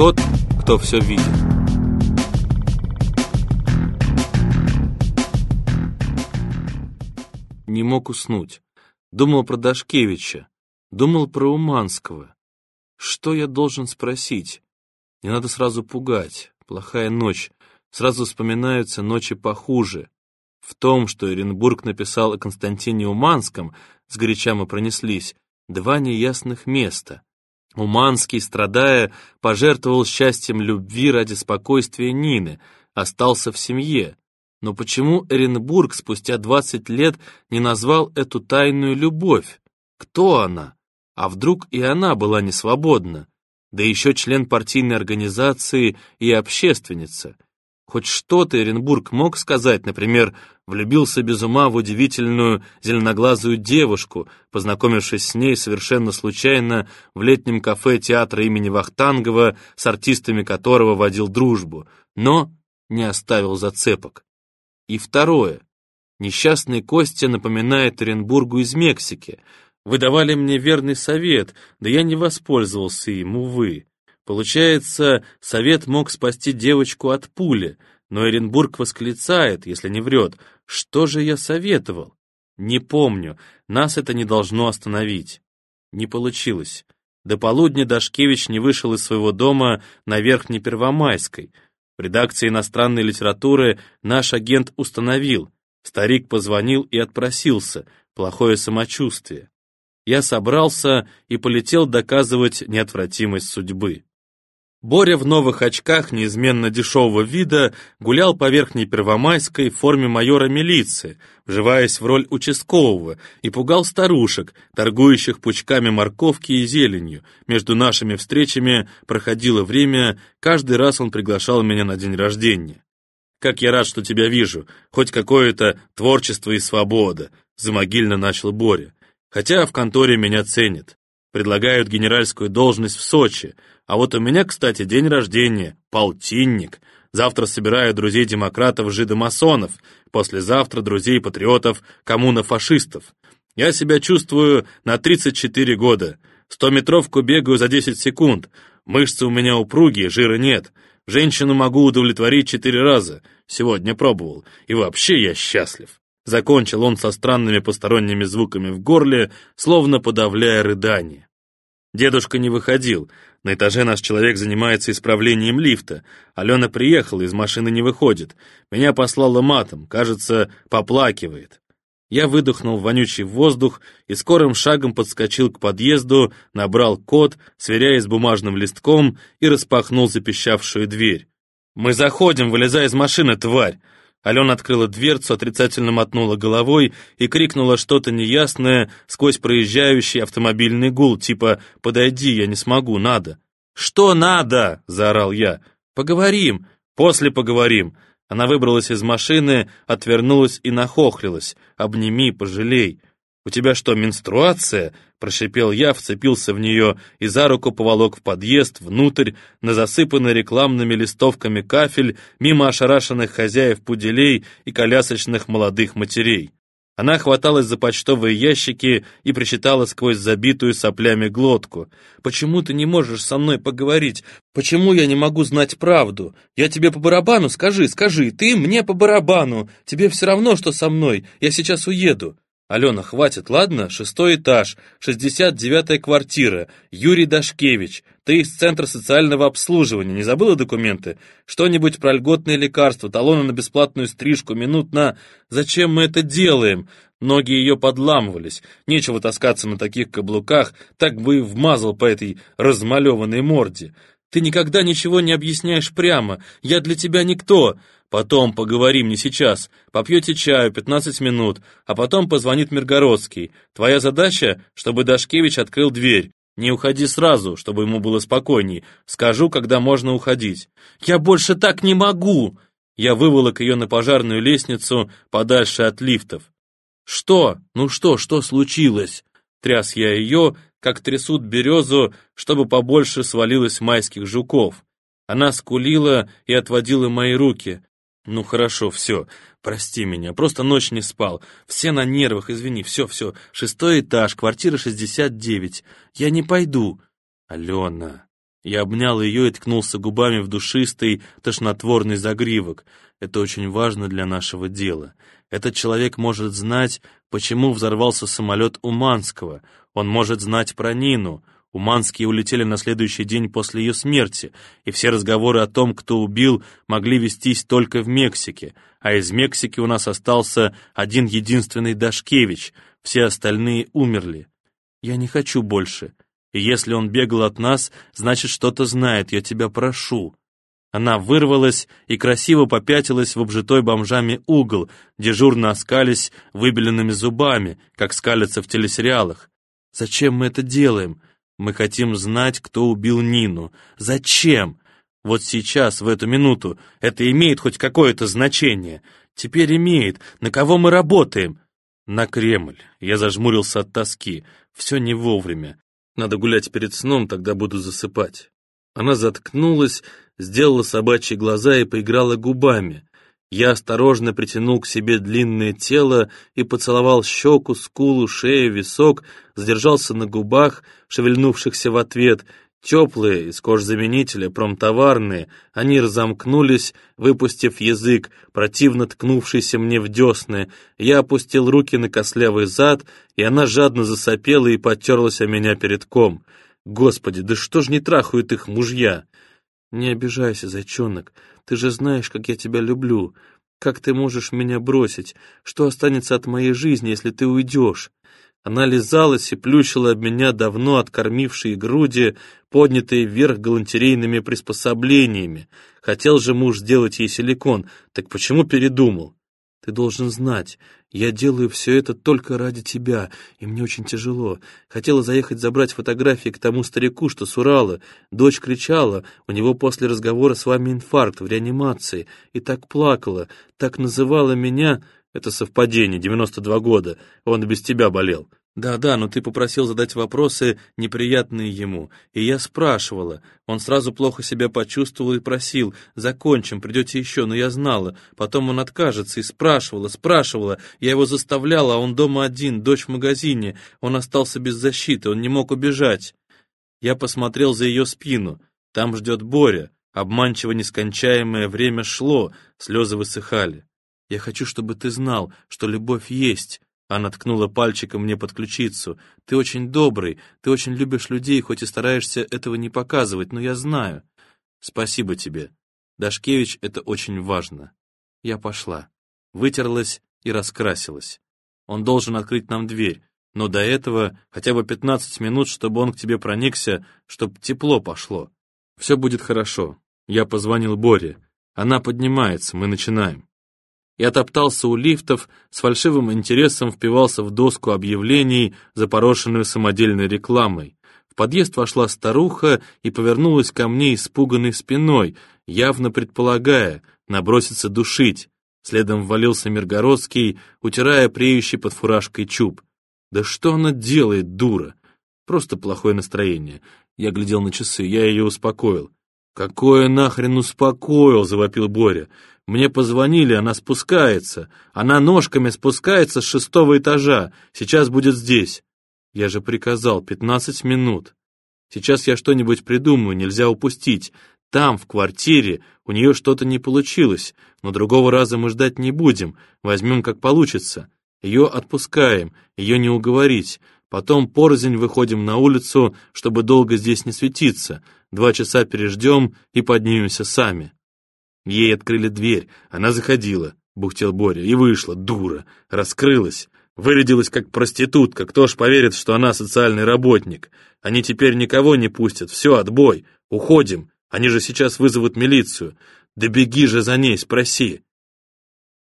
тот, кто все видит. Не мог уснуть. Думал про Дашкевича. Думал про Уманского. Что я должен спросить? Не надо сразу пугать. Плохая ночь. Сразу вспоминаются ночи похуже. В том, что Оренбург написал о Константине Уманском, сгоряча мы пронеслись, два неясных места. Уманский, страдая, пожертвовал счастьем любви ради спокойствия Нины, остался в семье. Но почему Эренбург спустя 20 лет не назвал эту тайную любовь? Кто она? А вдруг и она была не свободна? Да еще член партийной организации и общественница. Хоть что-то Эренбург мог сказать, например, влюбился без ума в удивительную зеленоглазую девушку, познакомившись с ней совершенно случайно в летнем кафе театра имени Вахтангова, с артистами которого водил дружбу, но не оставил зацепок. И второе. Несчастный Костя напоминает Оренбургу из Мексики. Вы давали мне верный совет, да я не воспользовался им, увы. Получается, совет мог спасти девочку от пули, но Эренбург восклицает, если не врет, что же я советовал? Не помню, нас это не должно остановить. Не получилось. До полудня Дашкевич не вышел из своего дома на Верхней Первомайской, в редакции иностранной литературы наш агент установил. Старик позвонил и отпросился. Плохое самочувствие. Я собрался и полетел доказывать неотвратимость судьбы. Боря в новых очках неизменно дешевого вида гулял по Верхней Первомайской в форме майора милиции, вживаясь в роль участкового, и пугал старушек, торгующих пучками морковки и зеленью. Между нашими встречами проходило время, каждый раз он приглашал меня на день рождения. «Как я рад, что тебя вижу, хоть какое-то творчество и свобода», — замогильно начал Боря. «Хотя в конторе меня ценят. Предлагают генеральскую должность в Сочи, а вот у меня, кстати, день рождения, полтинник. Завтра собираю друзей-демократов, жидомасонов, послезавтра друзей-патриотов, коммунофашистов. Я себя чувствую на 34 года. Стометровку бегаю за 10 секунд. Мышцы у меня упругие, жира нет. Женщину могу удовлетворить четыре раза. Сегодня пробовал. И вообще я счастлив. Закончил он со странными посторонними звуками в горле, словно подавляя рыдание. Дедушка не выходил. На этаже наш человек занимается исправлением лифта. Алена приехала, из машины не выходит. Меня послала матом, кажется, поплакивает. Я выдохнул вонючий воздух и скорым шагом подскочил к подъезду, набрал код, сверяясь с бумажным листком, и распахнул запищавшую дверь. «Мы заходим, вылезай из машины, тварь!» Алена открыла дверцу, отрицательно мотнула головой и крикнула что-то неясное сквозь проезжающий автомобильный гул, типа «Подойди, я не смогу, надо». «Что надо?» — заорал я. «Поговорим. После поговорим». Она выбралась из машины, отвернулась и нахохлилась. «Обними, пожалей». «У тебя что, менструация?» — прошипел я, вцепился в нее и за руку поволок в подъезд, внутрь, на засыпанный рекламными листовками кафель, мимо ошарашенных хозяев пуделей и колясочных молодых матерей. Она хваталась за почтовые ящики и причитала сквозь забитую соплями глотку. «Почему ты не можешь со мной поговорить? Почему я не могу знать правду? Я тебе по барабану, скажи, скажи, ты мне по барабану. Тебе все равно, что со мной. Я сейчас уеду. «Алена, хватит, ладно? Шестой этаж, шестьдесят девятая квартира, Юрий Дашкевич. Ты из Центра социального обслуживания, не забыла документы? Что-нибудь про льготные лекарства, талоны на бесплатную стрижку, минут на... Зачем мы это делаем?» Ноги ее подламывались. Нечего таскаться на таких каблуках, так бы и вмазал по этой размалеванной морде. Ты никогда ничего не объясняешь прямо. Я для тебя никто. Потом поговорим, не сейчас. Попьете чаю, 15 минут, а потом позвонит Миргородский. Твоя задача, чтобы Дашкевич открыл дверь. Не уходи сразу, чтобы ему было спокойней. Скажу, когда можно уходить. Я больше так не могу. Я выволок ее на пожарную лестницу подальше от лифтов. Что? Ну что, что случилось? Тряс я ее, как трясут березу, чтобы побольше свалилось майских жуков. Она скулила и отводила мои руки. «Ну хорошо, все, прости меня, просто ночь не спал. Все на нервах, извини, все, все. Шестой этаж, квартира 69. Я не пойду». «Алена...» Я обнял ее и ткнулся губами в душистый, тошнотворный загривок. Это очень важно для нашего дела. Этот человек может знать, почему взорвался самолет Уманского. Он может знать про Нину. Уманские улетели на следующий день после ее смерти, и все разговоры о том, кто убил, могли вестись только в Мексике, а из Мексики у нас остался один единственный Дашкевич, все остальные умерли. Я не хочу больше. И если он бегал от нас, значит, что-то знает, я тебя прошу». Она вырвалась и красиво попятилась в обжитой бомжами угол, дежурно оскались выбеленными зубами, как скалятся в телесериалах. «Зачем мы это делаем? Мы хотим знать, кто убил Нину. Зачем? Вот сейчас, в эту минуту, это имеет хоть какое-то значение. Теперь имеет. На кого мы работаем?» «На Кремль». Я зажмурился от тоски. Все не вовремя. Надо гулять перед сном, тогда буду засыпать. Она заткнулась, сделала собачьи глаза и поиграла губами. Я осторожно притянул к себе длинное тело и поцеловал щеку, скулу, шею, висок, задержался на губах, шевельнувшихся в ответ, Теплые, из кожзаменителя, промтоварные, они разомкнулись, выпустив язык, противно ткнувшийся мне в десны. Я опустил руки на кослявый зад, и она жадно засопела и потерлась о меня перед ком. Господи, да что ж не трахают их мужья? Не обижайся, зайчонок, ты же знаешь, как я тебя люблю. Как ты можешь меня бросить? Что останется от моей жизни, если ты уйдешь? Она лизалась и плющила об меня давно откормившие груди, поднятые вверх галантерейными приспособлениями. Хотел же муж сделать ей силикон, так почему передумал? Ты должен знать, я делаю все это только ради тебя, и мне очень тяжело. Хотела заехать забрать фотографии к тому старику, что с Урала. Дочь кричала, у него после разговора с вами инфаркт в реанимации, и так плакала, так называла меня... Это совпадение, 92 года. Он без тебя болел. Да-да, но ты попросил задать вопросы, неприятные ему. И я спрашивала. Он сразу плохо себя почувствовал и просил. Закончим, придете еще, но я знала. Потом он откажется и спрашивала, спрашивала. Я его заставляла, а он дома один, дочь в магазине. Он остался без защиты, он не мог убежать. Я посмотрел за ее спину. Там ждет Боря. Обманчиво нескончаемое время шло, слезы высыхали. Я хочу, чтобы ты знал, что любовь есть». Она ткнула пальчиком мне под ключицу. «Ты очень добрый, ты очень любишь людей, хоть и стараешься этого не показывать, но я знаю. Спасибо тебе. Дашкевич, это очень важно». Я пошла. Вытерлась и раскрасилась. Он должен открыть нам дверь, но до этого хотя бы пятнадцать минут, чтобы он к тебе проникся, чтобы тепло пошло. Все будет хорошо. Я позвонил Боре. Она поднимается, мы начинаем. Я топтался у лифтов, с фальшивым интересом впивался в доску объявлений, запорошенную самодельной рекламой. В подъезд вошла старуха и повернулась ко мне испуганной спиной, явно предполагая, наброситься душить. Следом ввалился Миргородский, утирая преющий под фуражкой чуб. «Да что она делает, дура?» Просто плохое настроение. Я глядел на часы, я ее успокоил. «Какое нахрен успокоил?» — завопил Боря. Мне позвонили, она спускается. Она ножками спускается с шестого этажа. Сейчас будет здесь. Я же приказал, пятнадцать минут. Сейчас я что-нибудь придумаю, нельзя упустить. Там, в квартире, у нее что-то не получилось, но другого раза мы ждать не будем, возьмем как получится. Ее отпускаем, ее не уговорить. Потом порознь выходим на улицу, чтобы долго здесь не светиться. Два часа переждем и поднимемся сами. Ей открыли дверь, она заходила, бухтел Боря, и вышла, дура, раскрылась, вырядилась как проститутка, кто ж поверит, что она социальный работник. Они теперь никого не пустят, все, отбой, уходим, они же сейчас вызовут милицию. Да беги же за ней, спроси.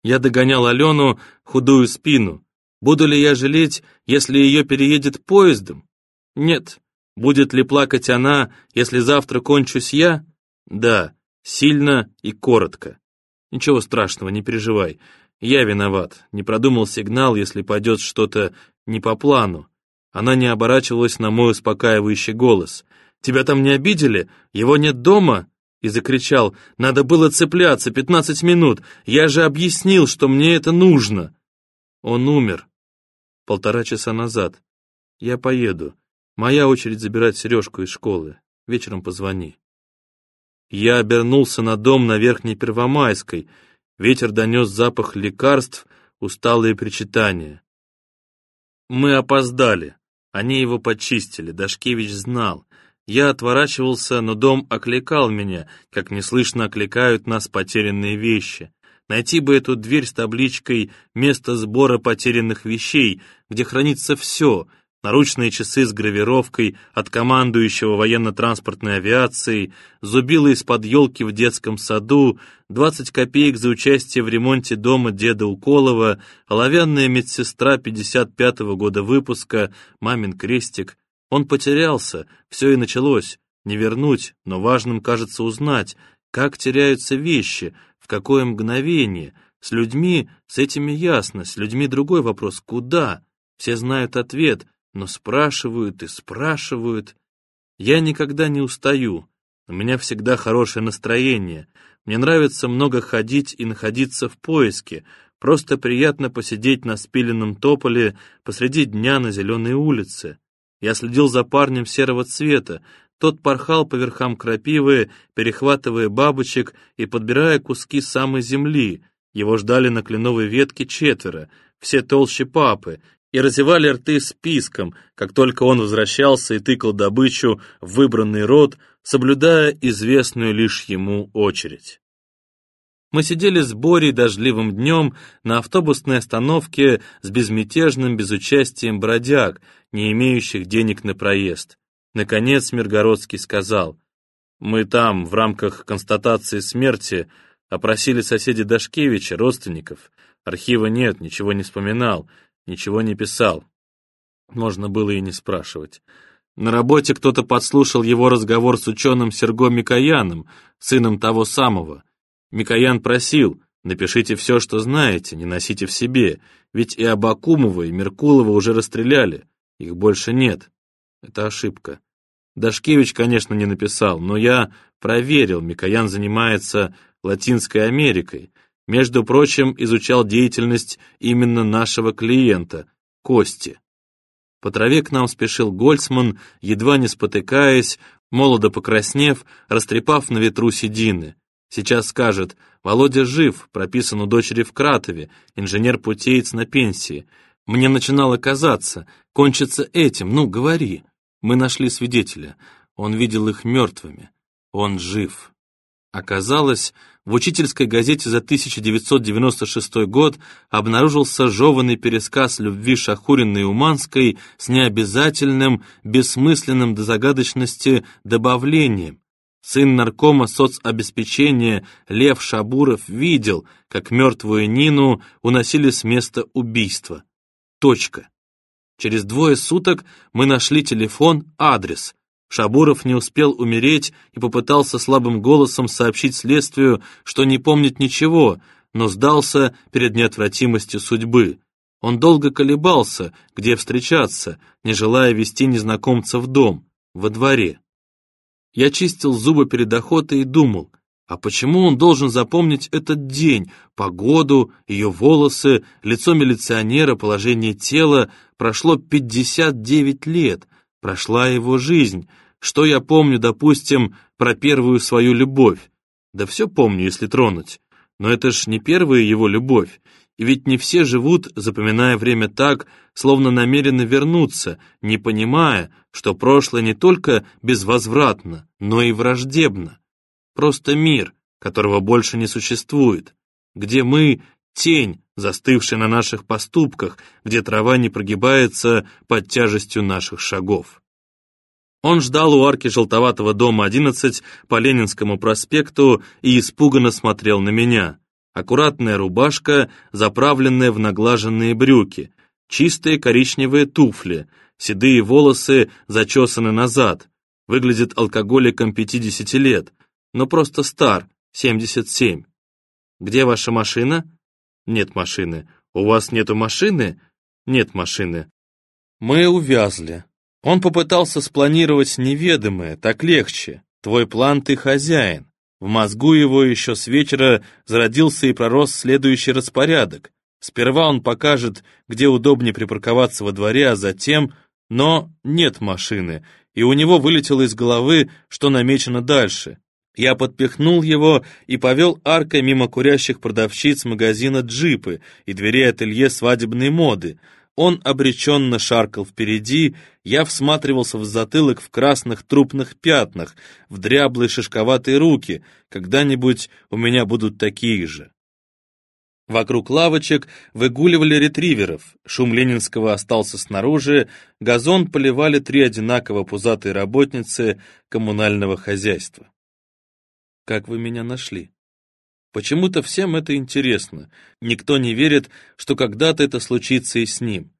Я догонял Алену худую спину. Буду ли я жалеть, если ее переедет поездом? Нет. Будет ли плакать она, если завтра кончусь я? Да. Сильно и коротко. Ничего страшного, не переживай. Я виноват, не продумал сигнал, если пойдет что-то не по плану. Она не оборачивалась на мой успокаивающий голос. «Тебя там не обидели? Его нет дома?» И закричал, «Надо было цепляться пятнадцать минут! Я же объяснил, что мне это нужно!» Он умер. Полтора часа назад. Я поеду. Моя очередь забирать Сережку из школы. Вечером позвони. Я обернулся на дом на Верхней Первомайской. Ветер донес запах лекарств, усталые причитания. Мы опоздали. Они его почистили, Дашкевич знал. Я отворачивался, но дом окликал меня, как неслышно окликают нас потерянные вещи. Найти бы эту дверь с табличкой «Место сбора потерянных вещей», где хранится все, наручные часы с гравировкой от командующего военно-транспортной авиацией, зубило из-под елки в детском саду, 20 копеек за участие в ремонте дома деда Уколова, оловянная медсестра 55-го года выпуска, мамин крестик. Он потерялся, все и началось. Не вернуть, но важным кажется узнать, как теряются вещи, в какое мгновение. С людьми с этими ясно, с людьми другой вопрос, куда? Все знают ответ — но спрашивают и спрашивают. Я никогда не устаю, у меня всегда хорошее настроение. Мне нравится много ходить и находиться в поиске. Просто приятно посидеть на спиленном тополе посреди дня на зеленой улице. Я следил за парнем серого цвета. Тот порхал по верхам крапивы, перехватывая бабочек и подбирая куски самой земли. Его ждали на кленовой ветке четверо, все толще папы, и разевали рты списком, как только он возвращался и тыкал добычу в выбранный рот, соблюдая известную лишь ему очередь. Мы сидели с Борей дождливым днем на автобусной остановке с безмятежным безучастием бродяг, не имеющих денег на проезд. Наконец Миргородский сказал, «Мы там, в рамках констатации смерти, опросили соседей Дашкевича, родственников. Архива нет, ничего не вспоминал ничего не писал. Можно было и не спрашивать. На работе кто-то подслушал его разговор с ученым Серго Микояном, сыном того самого. Микоян просил, напишите все, что знаете, не носите в себе, ведь и Абакумова, и Меркулова уже расстреляли, их больше нет. Это ошибка. Дашкевич, конечно, не написал, но я проверил, Микоян занимается Латинской Америкой, между прочим, изучал деятельность именно нашего клиента, Кости. По траве к нам спешил Гольцман, едва не спотыкаясь, молодо покраснев, растрепав на ветру седины. Сейчас скажет, Володя жив, прописан у дочери в Кратове, инженер-путеец на пенсии. Мне начинало казаться, кончится этим, ну, говори. Мы нашли свидетеля, он видел их мертвыми. Он жив. Оказалось, в учительской газете за 1996 год обнаружился жеванный пересказ любви Шахуриной и Уманской с необязательным, бессмысленным до загадочности добавлением. Сын наркома соцобеспечения Лев Шабуров видел, как мертвую Нину уносили с места убийства. Точка. Через двое суток мы нашли телефон, адрес. Шабуров не успел умереть и попытался слабым голосом сообщить следствию, что не помнит ничего, но сдался перед неотвратимостью судьбы. Он долго колебался, где встречаться, не желая вести незнакомца в дом, во дворе. Я чистил зубы перед охотой и думал, а почему он должен запомнить этот день, погоду, ее волосы, лицо милиционера, положение тела? Прошло 59 лет, Прошла его жизнь. Что я помню, допустим, про первую свою любовь? Да все помню, если тронуть. Но это ж не первая его любовь. И ведь не все живут, запоминая время так, словно намерены вернуться, не понимая, что прошлое не только безвозвратно, но и враждебно. Просто мир, которого больше не существует, где мы — тень, застывший на наших поступках, где трава не прогибается под тяжестью наших шагов. Он ждал у арки желтоватого дома 11 по Ленинскому проспекту и испуганно смотрел на меня. Аккуратная рубашка, заправленная в наглаженные брюки, чистые коричневые туфли, седые волосы зачесаны назад. Выглядит алкоголиком 50 лет, но просто стар, 77. «Где ваша машина?» Нет машины. У вас нету машины? Нет машины. Мы увязли. Он попытался спланировать неведомое, так легче. Твой план ты хозяин. В мозгу его еще с вечера зародился и пророс следующий распорядок. Сперва он покажет, где удобнее припарковаться во дворе, а затем... Но нет машины, и у него вылетело из головы, что намечено дальше. Я подпихнул его и повел аркой мимо курящих продавщиц магазина «Джипы» и дверей ателье свадебной моды. Он обреченно шаркал впереди, я всматривался в затылок в красных трупных пятнах, в дряблые шишковатые руки. Когда-нибудь у меня будут такие же. Вокруг лавочек выгуливали ретриверов, шум Ленинского остался снаружи, газон поливали три одинаково пузатые работницы коммунального хозяйства. Как вы меня нашли? Почему-то всем это интересно. Никто не верит, что когда-то это случится и с ним.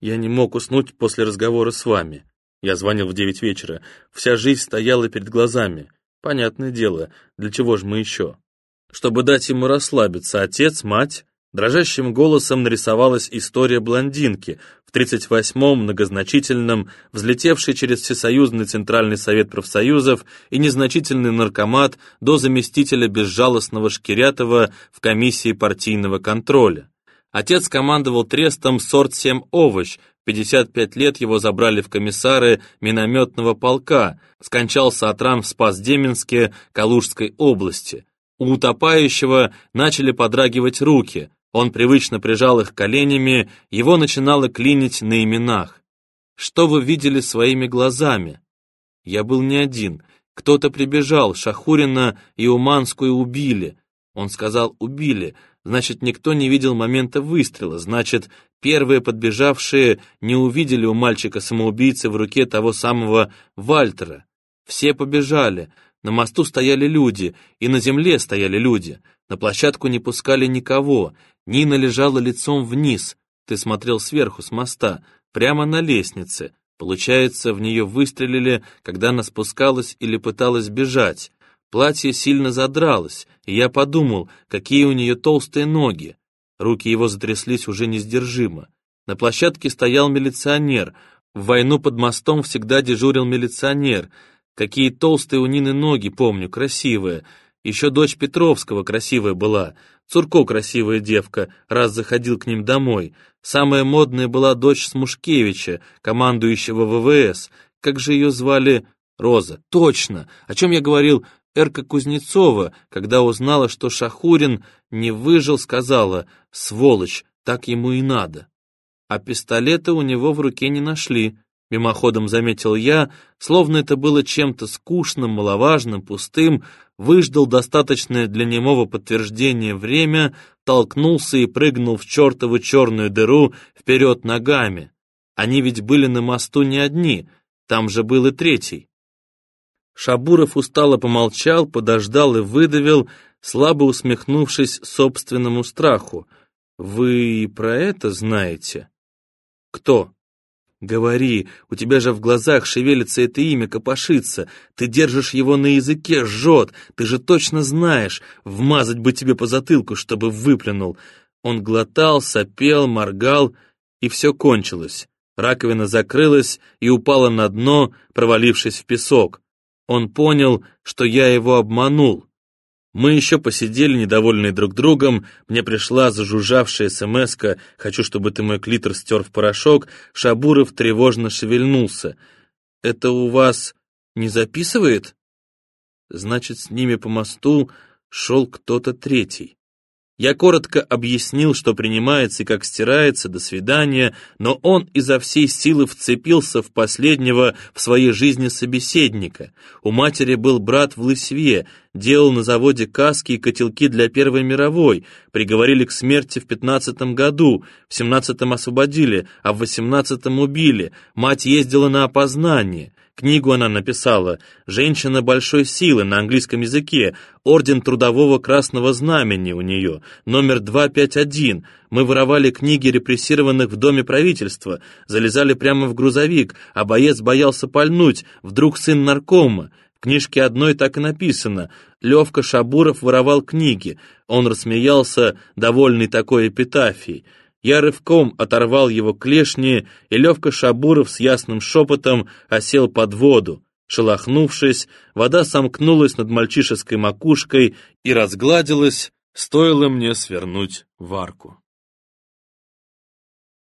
Я не мог уснуть после разговора с вами. Я звонил в девять вечера. Вся жизнь стояла перед глазами. Понятное дело, для чего же мы еще? Чтобы дать ему расслабиться, отец, мать... Дрожащим голосом нарисовалась история блондинки, в 38-м многозначительном, взлетевший через Всесоюзный Центральный Совет профсоюзов и незначительный наркомат до заместителя безжалостного Шкирятова в комиссии партийного контроля. Отец командовал трестом «Сорт-7 овощ», 55 лет его забрали в комиссары минометного полка, скончался от ран в Спас-Деменске Калужской области. У утопающего начали подрагивать руки, он привычно прижал их коленями, его начинало клинить на именах. Что вы видели своими глазами? Я был не один. Кто-то прибежал, Шахурина и Уманскую убили. Он сказал «убили», значит, никто не видел момента выстрела, значит, первые подбежавшие не увидели у мальчика-самоубийцы в руке того самого Вальтера. Все побежали, на мосту стояли люди, и на земле стояли люди. На площадку не пускали никого. Нина лежала лицом вниз. Ты смотрел сверху, с моста, прямо на лестнице. Получается, в нее выстрелили, когда она спускалась или пыталась бежать. Платье сильно задралось, и я подумал, какие у нее толстые ноги. Руки его затряслись уже несдержимо. На площадке стоял милиционер. В войну под мостом всегда дежурил милиционер — Какие толстые у Нины ноги, помню, красивые. Еще дочь Петровского красивая была. Цурко красивая девка, раз заходил к ним домой. Самая модная была дочь Смушкевича, командующего ВВС. Как же ее звали? Роза. Точно! О чем я говорил? Эрка Кузнецова, когда узнала, что Шахурин не выжил, сказала, «Сволочь, так ему и надо». А пистолета у него в руке не нашли. Мимоходом заметил я, словно это было чем-то скучным, маловажным, пустым, выждал достаточное для немого подтверждения время, толкнулся и прыгнул в чертову черную дыру вперед ногами. Они ведь были на мосту не одни, там же был и третий. Шабуров устало помолчал, подождал и выдавил, слабо усмехнувшись собственному страху. «Вы про это знаете?» «Кто?» «Говори, у тебя же в глазах шевелится это имя, копошится. Ты держишь его на языке, жжет. Ты же точно знаешь. Вмазать бы тебе по затылку, чтобы выплюнул». Он глотал, сопел, моргал, и все кончилось. Раковина закрылась и упала на дно, провалившись в песок. Он понял, что я его обманул. Мы еще посидели, недовольные друг другом, мне пришла зажужжавшая смс «Хочу, чтобы ты мой клитор стер в порошок», Шабуров тревожно шевельнулся. «Это у вас не записывает?» Значит, с ними по мосту шел кто-то третий. Я коротко объяснил, что принимается и как стирается, до свидания, но он изо всей силы вцепился в последнего в своей жизни собеседника. У матери был брат в Лысьве, делал на заводе каски и котелки для Первой мировой, приговорили к смерти в пятнадцатом году, в семнадцатом освободили, а в восемнадцатом убили, мать ездила на опознание. Книгу она написала «Женщина большой силы» на английском языке, Орден Трудового Красного Знамени у нее, номер 251. Мы воровали книги репрессированных в Доме правительства, залезали прямо в грузовик, а боец боялся пальнуть, вдруг сын наркома. В книжке одной так и написано «Левка Шабуров воровал книги». Он рассмеялся, довольный такой эпитафией. Я рывком оторвал его клешни, и Левка Шабуров с ясным шепотом осел под воду. Шелохнувшись, вода сомкнулась над мальчишеской макушкой и разгладилась, стоило мне свернуть в арку.